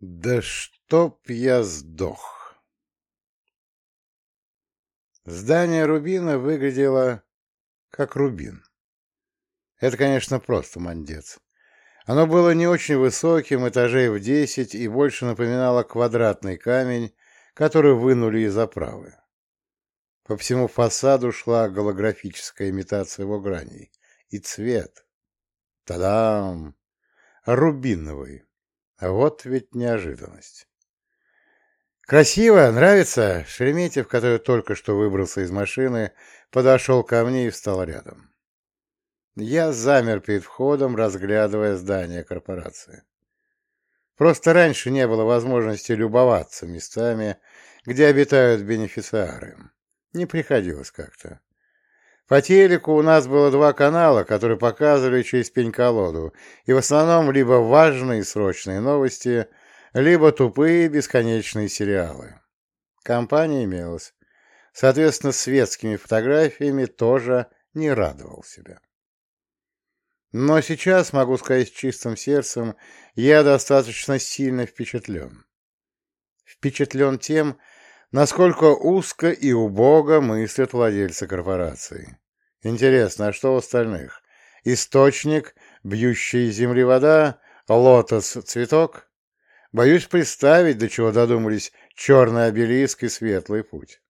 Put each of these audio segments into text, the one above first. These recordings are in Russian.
Да чтоб я сдох! Здание Рубина выглядело как Рубин. Это, конечно, просто мандец. Оно было не очень высоким, этажей в десять, и больше напоминало квадратный камень, который вынули из оправы. По всему фасаду шла голографическая имитация его граней. И цвет. Та-дам! Рубиновый. Вот ведь неожиданность. «Красиво, нравится?» Шереметьев, который только что выбрался из машины, подошел ко мне и встал рядом. Я замер перед входом, разглядывая здание корпорации. Просто раньше не было возможности любоваться местами, где обитают бенефициары. Не приходилось как-то. По телеку у нас было два канала, которые показывали через пень-колоду, и в основном либо важные срочные новости, либо тупые бесконечные сериалы. Компания имелась. Соответственно, светскими фотографиями тоже не радовал себя. Но сейчас, могу сказать с чистым сердцем, я достаточно сильно впечатлен. Впечатлен тем, насколько узко и убого мыслят владельцы корпорации. Интересно, а что у остальных? Источник, бьющий земли вода, лотос, цветок? Боюсь представить, до чего додумались черный обелиск и светлый путь.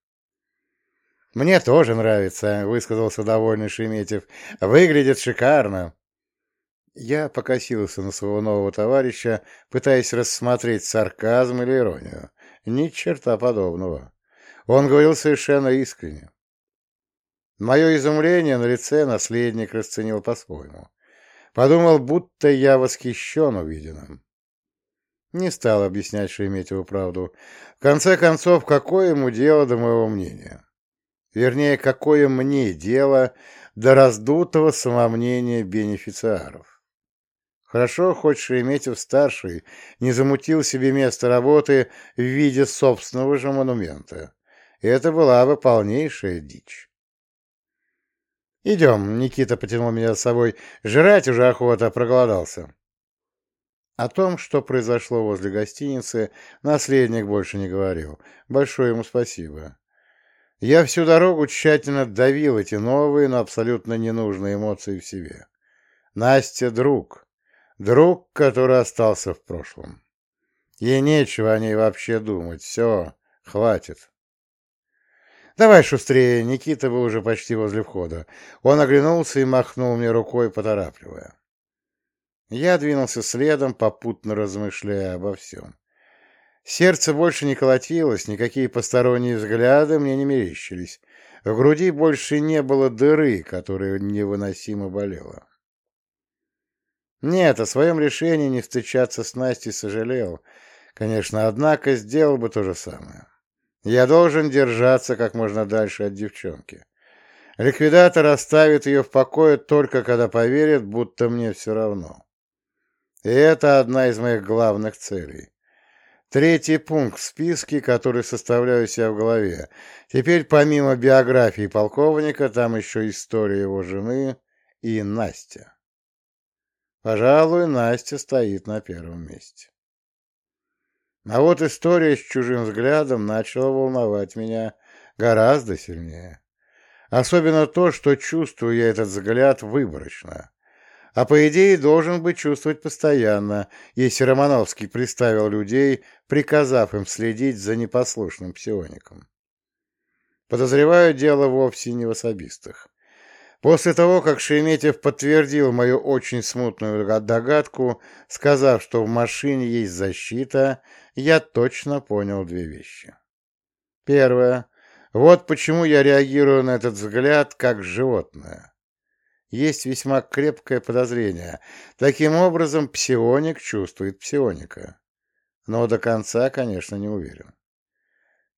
«Мне тоже нравится», — высказался довольный Шеметьев. «Выглядит шикарно». Я покосился на своего нового товарища, пытаясь рассмотреть сарказм или иронию. Ни черта подобного. Он говорил совершенно искренне. Мое изумление на лице наследник расценил по-своему. Подумал, будто я восхищен увиденным. Не стал объяснять Шереметьеву правду. В конце концов, какое ему дело до моего мнения? Вернее, какое мне дело до раздутого самомнения бенефициаров? Хорошо, хоть Шереметьев-старший не замутил себе место работы в виде собственного же монумента. Это была бы полнейшая дичь. «Идем», — Никита потянул меня с собой. «Жрать уже охота, проголодался». О том, что произошло возле гостиницы, наследник больше не говорил. Большое ему спасибо. Я всю дорогу тщательно давил эти новые, но абсолютно ненужные эмоции в себе. Настя — друг. Друг, который остался в прошлом. Ей нечего о ней вообще думать. Все, хватит. «Давай шустрее!» Никита был уже почти возле входа. Он оглянулся и махнул мне рукой, поторапливая. Я двинулся следом, попутно размышляя обо всем. Сердце больше не колотилось, никакие посторонние взгляды мне не мерещились. В груди больше не было дыры, которая невыносимо болела. Нет, о своем решении не встречаться с Настей сожалел. Конечно, однако сделал бы то же самое. Я должен держаться как можно дальше от девчонки. Ликвидатор оставит ее в покое только когда поверит, будто мне все равно. И это одна из моих главных целей. Третий пункт в списке, который составляю себя в голове. Теперь помимо биографии полковника, там еще история его жены и Настя. Пожалуй, Настя стоит на первом месте. А вот история с чужим взглядом начала волновать меня гораздо сильнее. Особенно то, что чувствую я этот взгляд выборочно. А по идее должен быть чувствовать постоянно, если Романовский приставил людей, приказав им следить за непослушным псиоником. Подозреваю дело вовсе не в особистах. После того, как Шереметьев подтвердил мою очень смутную догадку, сказав, что в машине есть защита, я точно понял две вещи. Первое. Вот почему я реагирую на этот взгляд как животное. Есть весьма крепкое подозрение. Таким образом, псионик чувствует псионика. Но до конца, конечно, не уверен.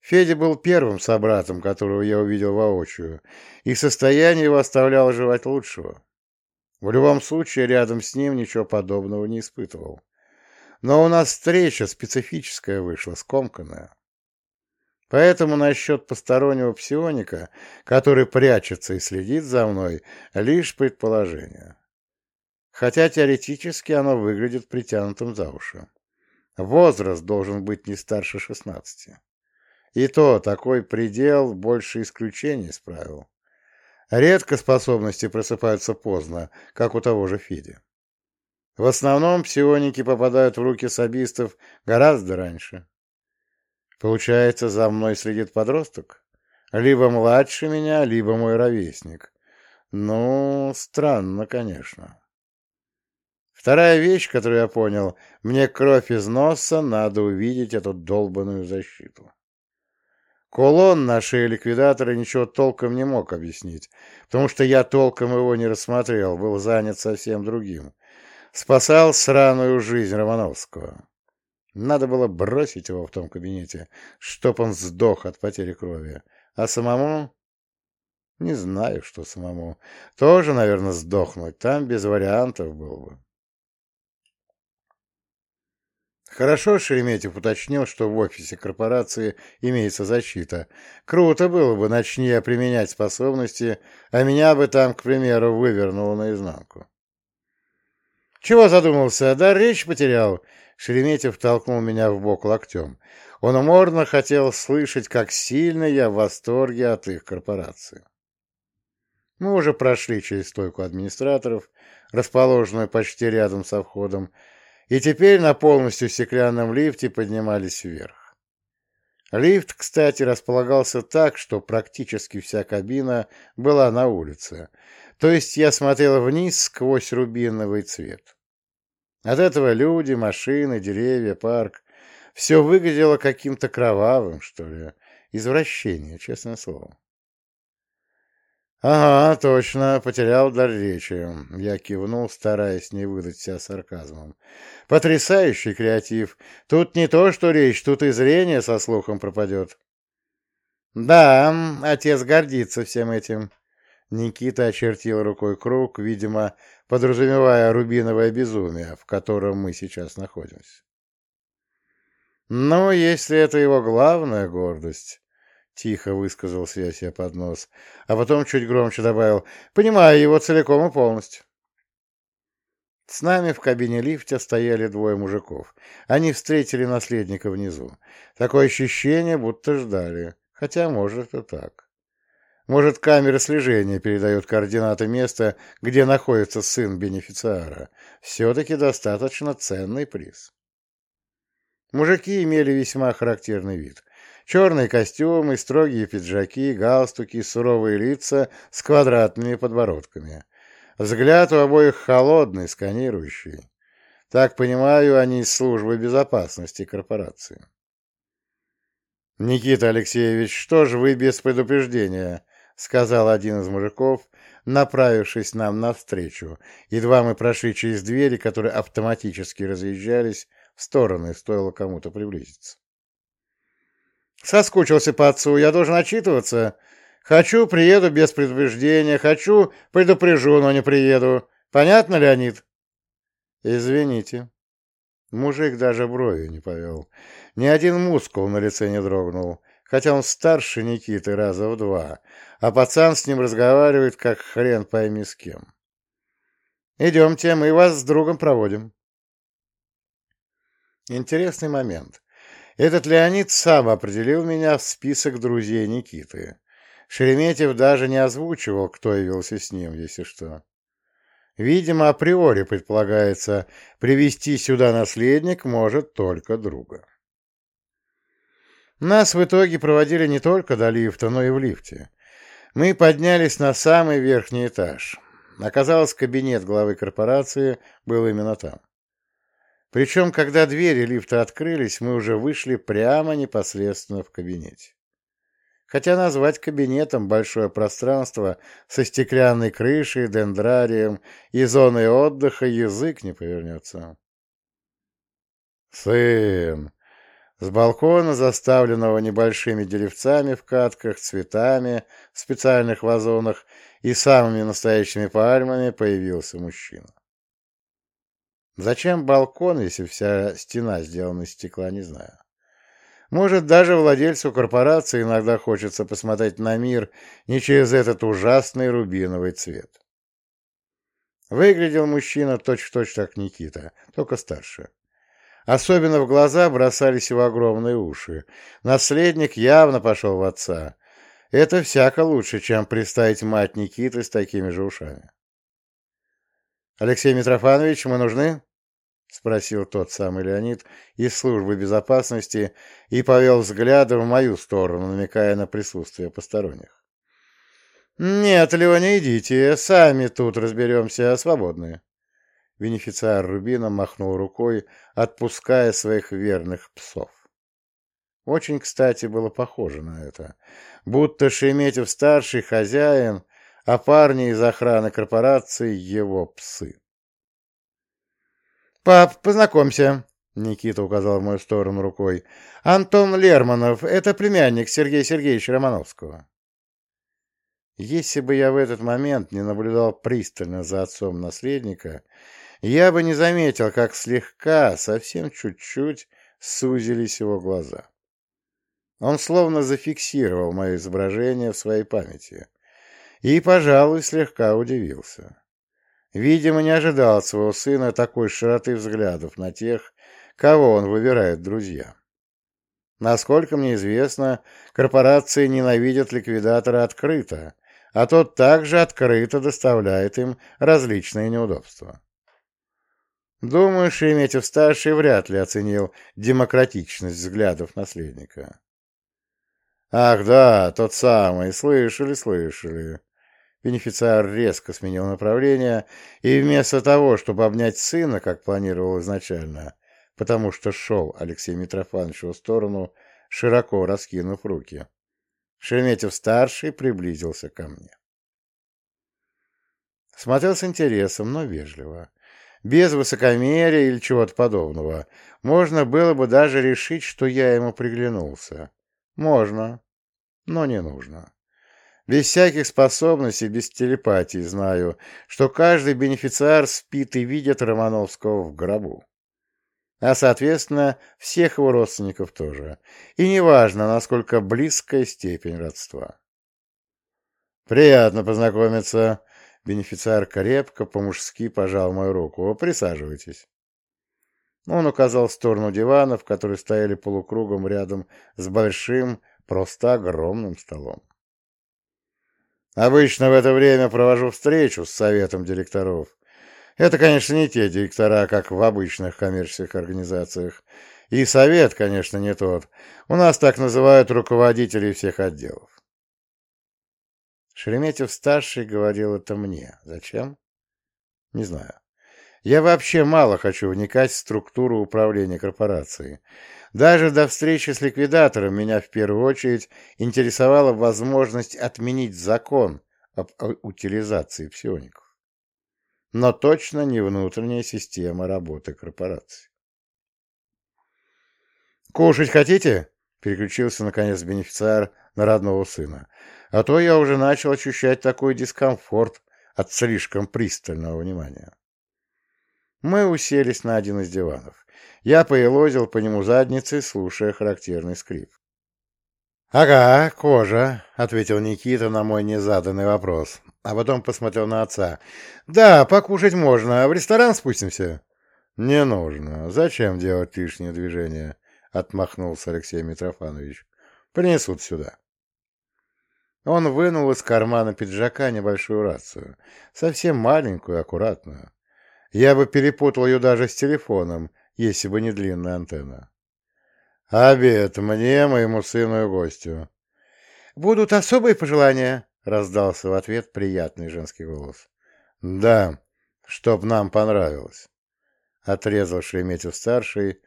Федя был первым собратом, которого я увидел воочию, и состояние его оставляло желать лучшего. В любом случае, рядом с ним ничего подобного не испытывал. Но у нас встреча специфическая вышла, скомканная. Поэтому насчет постороннего псионика, который прячется и следит за мной, лишь предположение. Хотя теоретически оно выглядит притянутым за уши. Возраст должен быть не старше шестнадцати. И то такой предел больше исключений из правил. Редко способности просыпаются поздно, как у того же Фиди. В основном псионики попадают в руки сабистов гораздо раньше. Получается, за мной следит подросток? Либо младше меня, либо мой ровесник. Ну, странно, конечно. Вторая вещь, которую я понял, мне кровь из носа, надо увидеть эту долбанную защиту. Кулон на шее ликвидатора ничего толком не мог объяснить, потому что я толком его не рассмотрел, был занят совсем другим. Спасал сраную жизнь Романовского. Надо было бросить его в том кабинете, чтоб он сдох от потери крови. А самому... Не знаю, что самому. Тоже, наверное, сдохнуть. Там без вариантов был бы. Хорошо Шереметьев уточнил, что в офисе корпорации имеется защита. Круто было бы, начни я применять способности, а меня бы там, к примеру, вывернуло наизнанку. Чего задумался? Да речь потерял. Шереметьев толкнул меня в бок локтем. Он уморно хотел слышать, как сильно я в восторге от их корпорации. Мы уже прошли через стойку администраторов, расположенную почти рядом со входом, и теперь на полностью стеклянном лифте поднимались вверх. Лифт, кстати, располагался так, что практически вся кабина была на улице, то есть я смотрел вниз сквозь рубиновый цвет. От этого люди, машины, деревья, парк — все выглядело каким-то кровавым, что ли, извращение, честное слово. «Ага, точно, потерял дар речи», — я кивнул, стараясь не выдать себя сарказмом. «Потрясающий креатив. Тут не то, что речь, тут и зрение со слухом пропадет». «Да, отец гордится всем этим». Никита очертил рукой круг, видимо, подразумевая рубиновое безумие, в котором мы сейчас находимся. «Ну, если это его главная гордость...» — тихо высказал Свяся под нос, а потом чуть громче добавил «Понимаю его целиком и полностью». С нами в кабине лифта стояли двое мужиков. Они встретили наследника внизу. Такое ощущение, будто ждали. Хотя, может, и так. Может, камера слежения передает координаты места, где находится сын бенефициара. Все-таки достаточно ценный приз. Мужики имели весьма характерный вид. Черные костюмы, строгие пиджаки, галстуки, суровые лица с квадратными подбородками. Взгляд у обоих холодный, сканирующий. Так понимаю, они из службы безопасности корпорации. «Никита Алексеевич, что же вы без предупреждения?» — сказал один из мужиков, направившись нам навстречу. Едва мы прошли через двери, которые автоматически разъезжались в стороны, стоило кому-то приблизиться. Соскучился по отцу, я должен отчитываться. Хочу, приеду без предупреждения, хочу, предупрежу, но не приеду. Понятно, Леонид? Извините. Мужик даже бровью не повел. Ни один мускул на лице не дрогнул, хотя он старше Никиты раза в два, а пацан с ним разговаривает, как хрен пойми с кем. Идемте, мы вас с другом проводим. Интересный момент. Этот Леонид сам определил меня в список друзей Никиты. Шереметьев даже не озвучивал, кто явился с ним, если что. Видимо, априори предполагается, привести сюда наследник может только друга. Нас в итоге проводили не только до лифта, но и в лифте. Мы поднялись на самый верхний этаж. Оказалось, кабинет главы корпорации был именно там. Причем, когда двери лифта открылись, мы уже вышли прямо непосредственно в кабинете. Хотя назвать кабинетом большое пространство со стеклянной крышей, дендрарием и зоной отдыха язык не повернется. «Сын!» С балкона, заставленного небольшими деревцами в катках, цветами в специальных вазонах и самыми настоящими пальмами, появился мужчина. Зачем балкон, если вся стена сделана из стекла, не знаю. Может, даже владельцу корпорации иногда хочется посмотреть на мир не через этот ужасный рубиновый цвет. Выглядел мужчина точь-в-точь -точь как Никита, только старше. Особенно в глаза бросались его огромные уши. Наследник явно пошел в отца. Это всяко лучше, чем представить мать Никиты с такими же ушами. «Алексей Митрофанович, мы нужны?» — спросил тот самый Леонид из службы безопасности и повел взглядом в мою сторону, намекая на присутствие посторонних. «Нет, Леня, идите, сами тут разберемся, свободны». Бенефициар Рубина махнул рукой, отпуская своих верных псов. Очень, кстати, было похоже на это. Будто Шеметьев-старший хозяин, а парни из охраны корпорации — его псы. «Пап, познакомься», — Никита указал в мою сторону рукой. «Антон Лерманов — это племянник Сергея Сергеевича Романовского». Если бы я в этот момент не наблюдал пристально за отцом наследника, я бы не заметил, как слегка, совсем чуть-чуть, сузились его глаза. Он словно зафиксировал мое изображение в своей памяти и, пожалуй, слегка удивился. Видимо, не ожидал от своего сына такой широты взглядов на тех, кого он выбирает друзья. Насколько мне известно, корпорации ненавидят ликвидатора открыто, а тот также открыто доставляет им различные неудобства. Думаю, Шереметьев-старший вряд ли оценил демократичность взглядов наследника. «Ах да, тот самый, слышали, слышали». Бенефициар резко сменил направление, и вместо того, чтобы обнять сына, как планировал изначально, потому что шел Алексей Митрофанович в его сторону, широко раскинув руки, Шереметьев-старший приблизился ко мне. Смотрел с интересом, но вежливо. Без высокомерия или чего-то подобного. Можно было бы даже решить, что я ему приглянулся. Можно, но не нужно. Без всяких способностей, без телепатии знаю, что каждый бенефициар спит и видит Романовского в гробу а, соответственно, всех его родственников тоже. И неважно, насколько близкая степень родства. «Приятно познакомиться». Бенефициар крепко, по-мужски пожал мою руку. «Присаживайтесь». Он указал в сторону диванов, которые стояли полукругом рядом с большим, просто огромным столом. Обычно в это время провожу встречу с советом директоров, это, конечно, не те директора, как в обычных коммерческих организациях. И совет, конечно, не тот. У нас так называют руководителей всех отделов. Шереметьев-старший говорил это мне. Зачем? Не знаю. Я вообще мало хочу вникать в структуру управления корпорацией. Даже до встречи с ликвидатором меня в первую очередь интересовала возможность отменить закон об утилизации псиоников но точно не внутренняя система работы корпорации. «Кушать хотите?» — переключился наконец бенефициар на родного сына. «А то я уже начал ощущать такой дискомфорт от слишком пристального внимания». Мы уселись на один из диванов. Я поелозил по нему задницей, слушая характерный скрип. «Ага, кожа», — ответил Никита на мой незаданный вопрос а потом посмотрел на отца. «Да, покушать можно. А в ресторан спустимся?» «Не нужно. Зачем делать лишние движения?» — отмахнулся Алексей Митрофанович. «Принесут сюда». Он вынул из кармана пиджака небольшую рацию, совсем маленькую, аккуратную. Я бы перепутал ее даже с телефоном, если бы не длинная антенна. «Обед мне, моему сыну и гостю». «Будут особые пожелания?» — раздался в ответ приятный женский голос. «Да, чтоб нам понравилось», — отрезал Шереметьев-старший,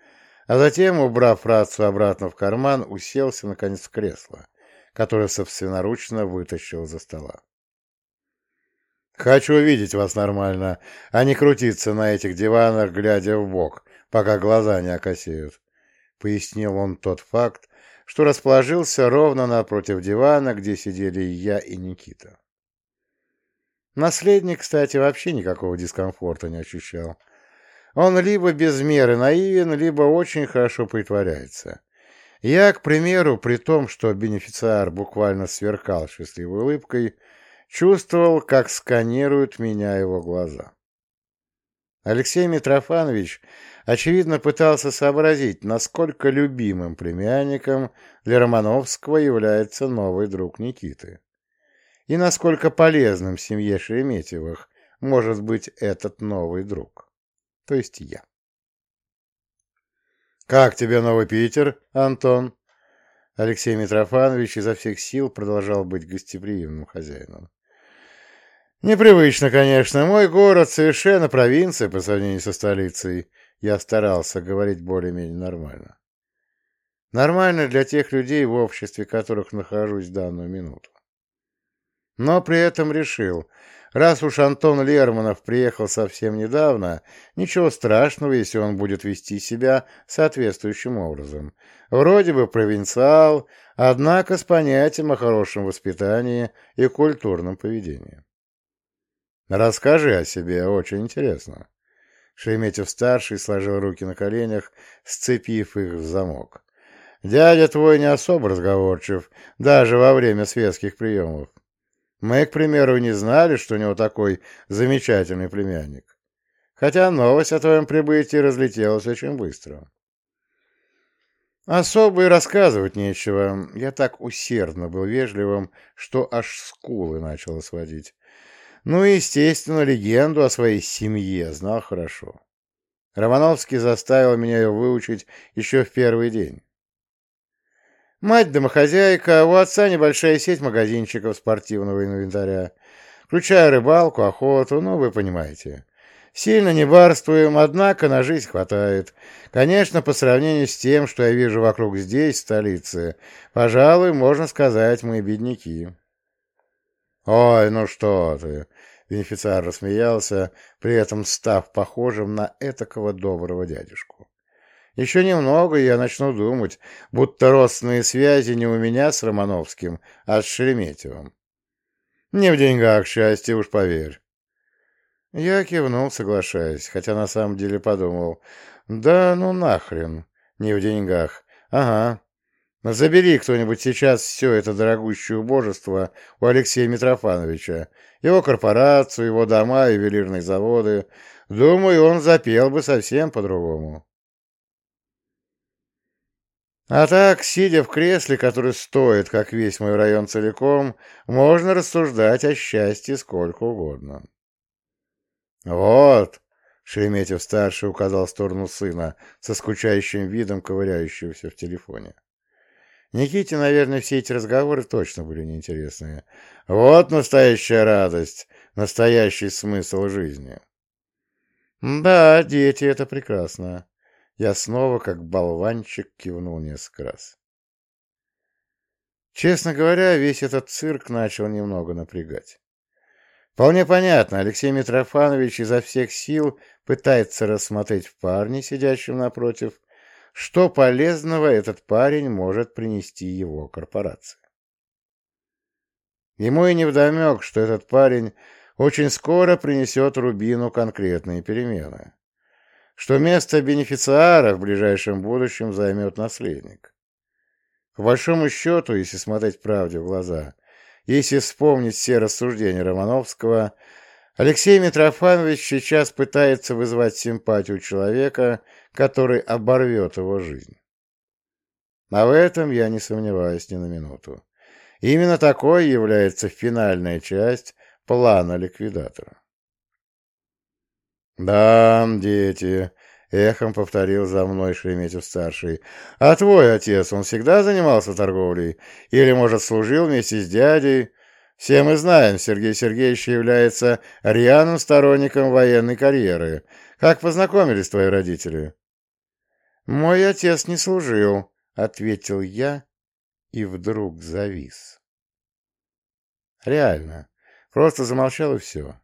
а затем, убрав рацию обратно в карман, уселся, наконец, в кресло, которое собственноручно вытащил за стола. «Хочу видеть вас нормально, а не крутиться на этих диванах, глядя в бок, пока глаза не окосеют», — пояснил он тот факт, что расположился ровно напротив дивана, где сидели я и Никита. Наследник, кстати, вообще никакого дискомфорта не ощущал. Он либо без меры наивен, либо очень хорошо притворяется. Я, к примеру, при том, что бенефициар буквально сверкал счастливой улыбкой, чувствовал, как сканируют меня его глаза. Алексей Митрофанович, очевидно, пытался сообразить, насколько любимым племянником для Романовского является новый друг Никиты, и насколько полезным семье Шереметьевых может быть этот новый друг, то есть я. «Как тебе Новый Питер, Антон?» Алексей Митрофанович изо всех сил продолжал быть гостеприимным хозяином. Непривычно, конечно. Мой город совершенно провинция по сравнению со столицей. Я старался говорить более-менее нормально. Нормально для тех людей, в обществе которых нахожусь в данную минуту. Но при этом решил, раз уж Антон Лермонов приехал совсем недавно, ничего страшного, если он будет вести себя соответствующим образом. Вроде бы провинциал, однако с понятием о хорошем воспитании и культурном поведении. Расскажи о себе, очень интересно. Шереметьев-старший сложил руки на коленях, сцепив их в замок. Дядя твой не особо разговорчив, даже во время светских приемов. Мы, к примеру, не знали, что у него такой замечательный племянник. Хотя новость о твоем прибытии разлетелась очень быстро. Особо и рассказывать нечего. Я так усердно был вежливым, что аж скулы начало сводить. Ну и, естественно, легенду о своей семье знал хорошо. Романовский заставил меня ее выучить еще в первый день. Мать домохозяйка, у отца небольшая сеть магазинчиков спортивного инвентаря, включая рыбалку, охоту, ну, вы понимаете. Сильно не барствуем, однако на жизнь хватает. Конечно, по сравнению с тем, что я вижу вокруг здесь, в столице, пожалуй, можно сказать, мы бедняки. «Ой, ну что ты!» — бенефициар рассмеялся, при этом став похожим на этакого доброго дядюшку. «Еще немного, и я начну думать, будто родственные связи не у меня с Романовским, а с Шереметьевым. Не в деньгах счастье, уж поверь». Я кивнул, соглашаясь, хотя на самом деле подумал, «Да ну нахрен, не в деньгах. Ага, Забери кто-нибудь сейчас все это дорогущее убожество у Алексея Митрофановича, его корпорацию, его дома, ювелирные заводы. Думаю, он запел бы совсем по-другому. А так, сидя в кресле, который стоит, как весь мой район целиком, можно рассуждать о счастье сколько угодно. «Вот!» — Шереметьев-старший указал в сторону сына, со скучающим видом ковыряющегося в телефоне. Никите, наверное, все эти разговоры точно были неинтересные. Вот настоящая радость, настоящий смысл жизни. Да, дети, это прекрасно. Я снова, как болванчик, кивнул несколько раз. Честно говоря, весь этот цирк начал немного напрягать. Вполне понятно, Алексей Митрофанович изо всех сил пытается рассмотреть в парне, сидящем напротив, что полезного этот парень может принести его корпорации. Ему и невдомек, что этот парень очень скоро принесет Рубину конкретные перемены, что место бенефициара в ближайшем будущем займет наследник. По большому счету, если смотреть правде в глаза, если вспомнить все рассуждения Романовского, Алексей Митрофанович сейчас пытается вызвать симпатию человека, который оборвет его жизнь. А в этом я не сомневаюсь ни на минуту. Именно такой является финальная часть плана ликвидатора. «Да, дети», — эхом повторил за мной Шереметьев-старший. «А твой отец, он всегда занимался торговлей? Или, может, служил вместе с дядей?» Все мы знаем, Сергей Сергеевич является рьяным сторонником военной карьеры. Как познакомились твои родители? Мой отец не служил, ответил я и вдруг завис. Реально, просто замолчал и все.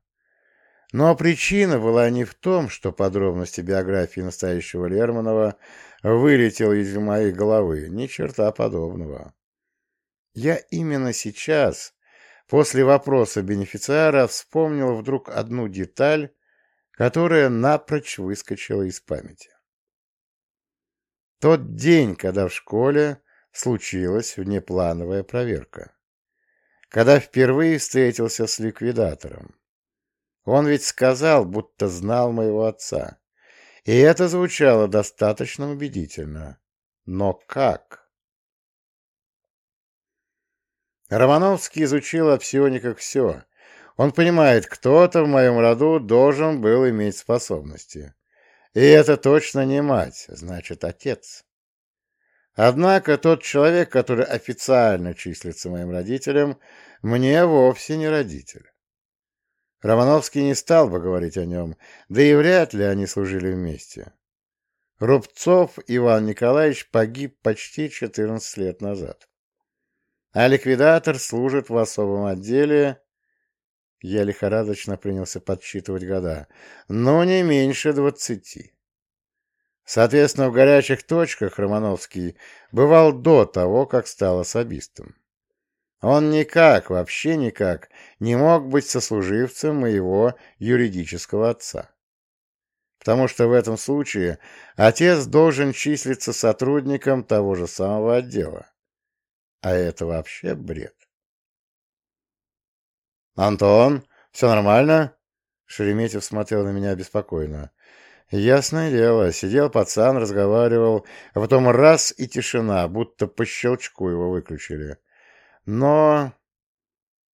Но причина была не в том, что подробности биографии настоящего Лермонова вылетел из моей головы, ни черта подобного. Я именно сейчас После вопроса бенефициара вспомнил вдруг одну деталь, которая напрочь выскочила из памяти. Тот день, когда в школе случилась внеплановая проверка. Когда впервые встретился с ликвидатором. Он ведь сказал, будто знал моего отца. И это звучало достаточно убедительно. Но как? Романовский изучил о псиониках все. Он понимает, кто-то в моем роду должен был иметь способности. И это точно не мать, значит, отец. Однако тот человек, который официально числится моим родителем, мне вовсе не родитель. Романовский не стал бы говорить о нем, да и вряд ли они служили вместе. Рубцов Иван Николаевич погиб почти 14 лет назад. А ликвидатор служит в особом отделе... Я лихорадочно принялся подсчитывать года. Но не меньше двадцати. Соответственно, в горячих точках Романовский бывал до того, как стал особистом. Он никак, вообще никак, не мог быть сослуживцем моего юридического отца. Потому что в этом случае отец должен числиться сотрудником того же самого отдела. А это вообще бред. «Антон, все нормально?» Шереметьев смотрел на меня беспокойно. Ясное дело, сидел пацан, разговаривал, а потом раз и тишина, будто по щелчку его выключили. Но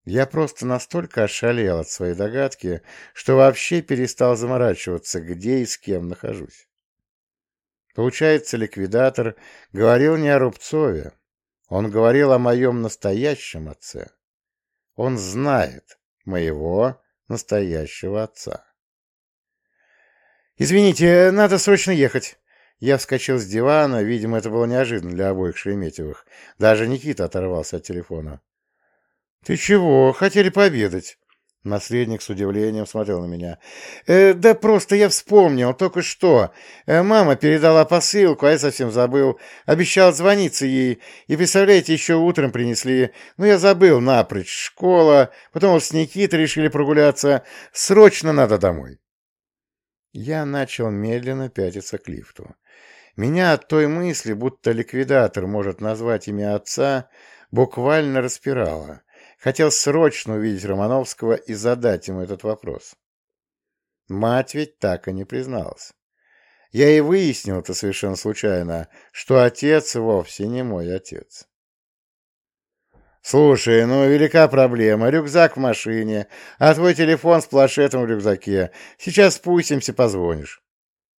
я просто настолько ошалел от своей догадки, что вообще перестал заморачиваться, где и с кем нахожусь. Получается, ликвидатор говорил не о Рубцове, он говорил о моем настоящем отце. Он знает моего настоящего отца. «Извините, надо срочно ехать». Я вскочил с дивана, видимо, это было неожиданно для обоих Шереметьевых. Даже Никита оторвался от телефона. «Ты чего? Хотели пообедать?» Наследник с удивлением смотрел на меня. «Э, «Да просто я вспомнил, только что. Э, мама передала посылку, а я совсем забыл. Обещал звониться ей. И, представляете, еще утром принесли. Но я забыл напрочь. Школа. Потом вот с Никитой решили прогуляться. Срочно надо домой». Я начал медленно пятиться к лифту. Меня от той мысли, будто ликвидатор может назвать имя отца, буквально распирало. Хотел срочно увидеть Романовского и задать ему этот вопрос. Мать ведь так и не призналась. Я и выяснил это совершенно случайно, что отец вовсе не мой отец. «Слушай, ну велика проблема. Рюкзак в машине, а твой телефон с планшетом в рюкзаке. Сейчас спустимся, позвонишь».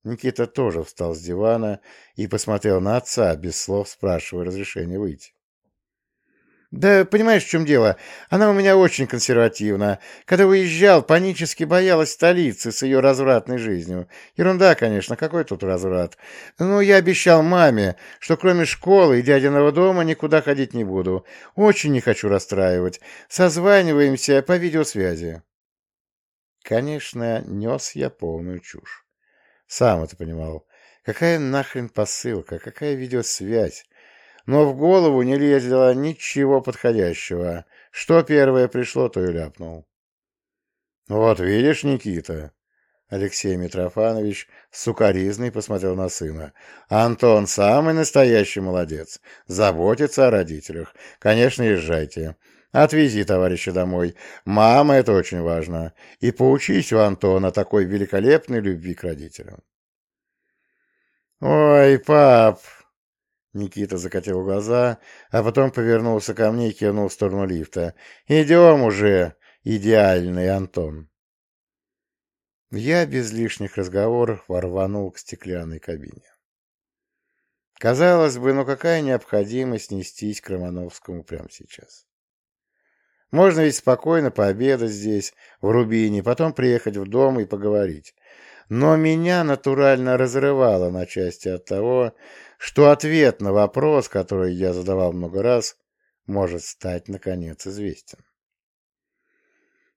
Никита тоже встал с дивана и посмотрел на отца, без слов спрашивая разрешения выйти. «Да понимаешь, в чем дело? Она у меня очень консервативна. Когда уезжал, панически боялась столицы с ее развратной жизнью. Ерунда, конечно, какой тут разврат. Но я обещал маме, что кроме школы и дядиного дома никуда ходить не буду. Очень не хочу расстраивать. Созваниваемся по видеосвязи». Конечно, нес я полную чушь. Сам это понимал. Какая нахрен посылка, какая видеосвязь? Но в голову не лезло ничего подходящего. Что первое пришло, то и ляпнул. «Вот видишь, Никита!» Алексей Митрофанович сукоризный посмотрел на сына. «Антон самый настоящий молодец. Заботится о родителях. Конечно, езжайте. Отвези товарища домой. Мама, это очень важно. И поучись у Антона такой великолепной любви к родителям». «Ой, пап!» Никита закатил глаза, а потом повернулся ко мне и кивнул в сторону лифта. «Идем уже, идеальный Антон!» Я без лишних разговоров ворванул к стеклянной кабине. Казалось бы, ну какая необходимость нестись к Романовскому прямо сейчас? Можно ведь спокойно пообедать здесь, в Рубине, потом приехать в дом и поговорить. Но меня натурально разрывало на части от того, что ответ на вопрос, который я задавал много раз, может стать, наконец, известен.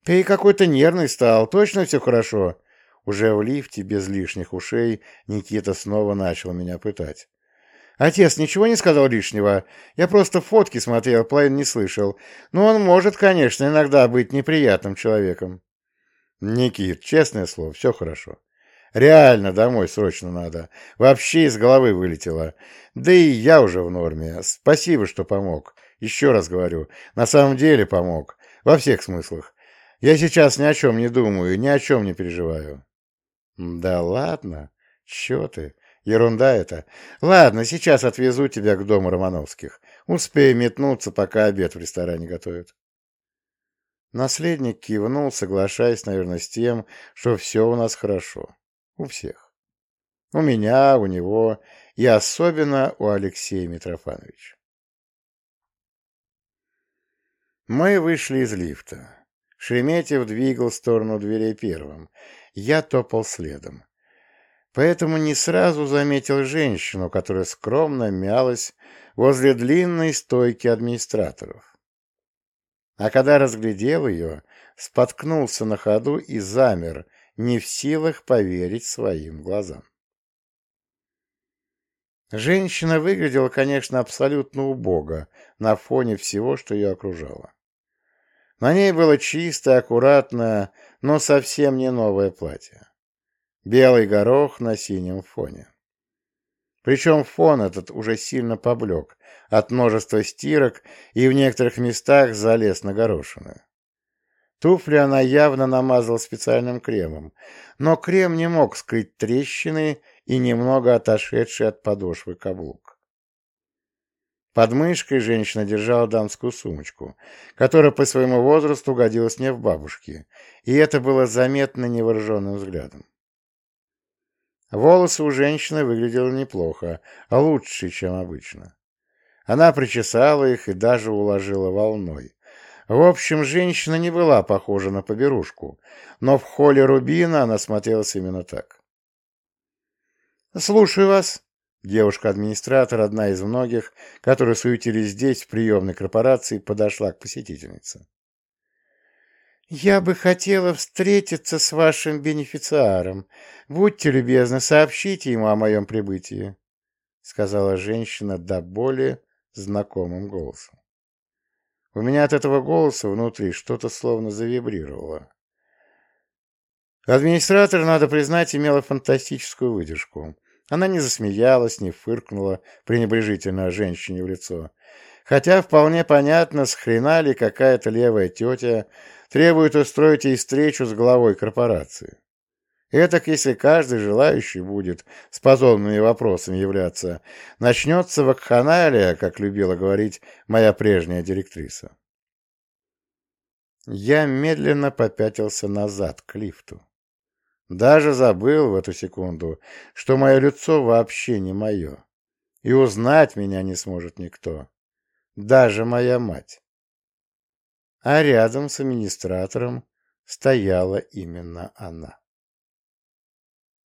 «Ты какой-то нервный стал, точно все хорошо?» Уже в лифте, без лишних ушей, Никита снова начал меня пытать. «Отец ничего не сказал лишнего? Я просто фотки смотрел, половину не слышал. Но он может, конечно, иногда быть неприятным человеком». «Никит, честное слово, все хорошо. Реально домой срочно надо. Вообще из головы вылетело. Да и я уже в норме. Спасибо, что помог. Еще раз говорю, на самом деле помог. Во всех смыслах. Я сейчас ни о чем не думаю, ни о чем не переживаю. Да ладно, чё ты, ерунда это. Ладно, сейчас отвезу тебя к дому Романовских. Успею метнуться, пока обед в ресторане готовят. Наследник кивнул, соглашаясь, наверное, с тем, что все у нас хорошо. У всех. У меня, у него и особенно у Алексея Митрофановича. Мы вышли из лифта. Шереметьев двигал в сторону дверей первым. Я топал следом. Поэтому не сразу заметил женщину, которая скромно мялась возле длинной стойки администраторов. А когда разглядел ее, споткнулся на ходу и замер, не в силах поверить своим глазам. Женщина выглядела, конечно, абсолютно убого на фоне всего, что ее окружало. На ней было чистое, аккуратное, но совсем не новое платье. Белый горох на синем фоне. Причем фон этот уже сильно поблек от множества стирок и в некоторых местах залез на горошины. Туфли она явно намазала специальным кремом, но крем не мог скрыть трещины и немного отошедший от подошвы каблук. Под мышкой женщина держала дамскую сумочку, которая по своему возрасту годилась не в бабушке, и это было заметно невооруженным взглядом. Волосы у женщины выглядели неплохо, а лучше, чем обычно. Она причесала их и даже уложила волной. В общем, женщина не была похожа на поберушку, но в холле Рубина она смотрелась именно так. «Слушаю вас», Девушка-администратор, одна из многих, которые суетились здесь, в приемной корпорации, подошла к посетительнице. «Я бы хотела встретиться с вашим бенефициаром. Будьте любезны, сообщите ему о моем прибытии», — сказала женщина до боли знакомым голосом. У меня от этого голоса внутри что-то словно завибрировало. Администратор, надо признать, имела фантастическую выдержку. Она не засмеялась, не фыркнула пренебрежительно женщине в лицо. Хотя вполне понятно, с хрена ли какая-то левая тетя требует устроить ей встречу с главой корпорации. Этак, если каждый желающий будет с подобными вопросами являться, начнется вакханалия, как любила говорить моя прежняя директриса. Я медленно попятился назад к лифту. Даже забыл в эту секунду, что мое лицо вообще не мое, и узнать меня не сможет никто, даже моя мать. А рядом с администратором стояла именно она.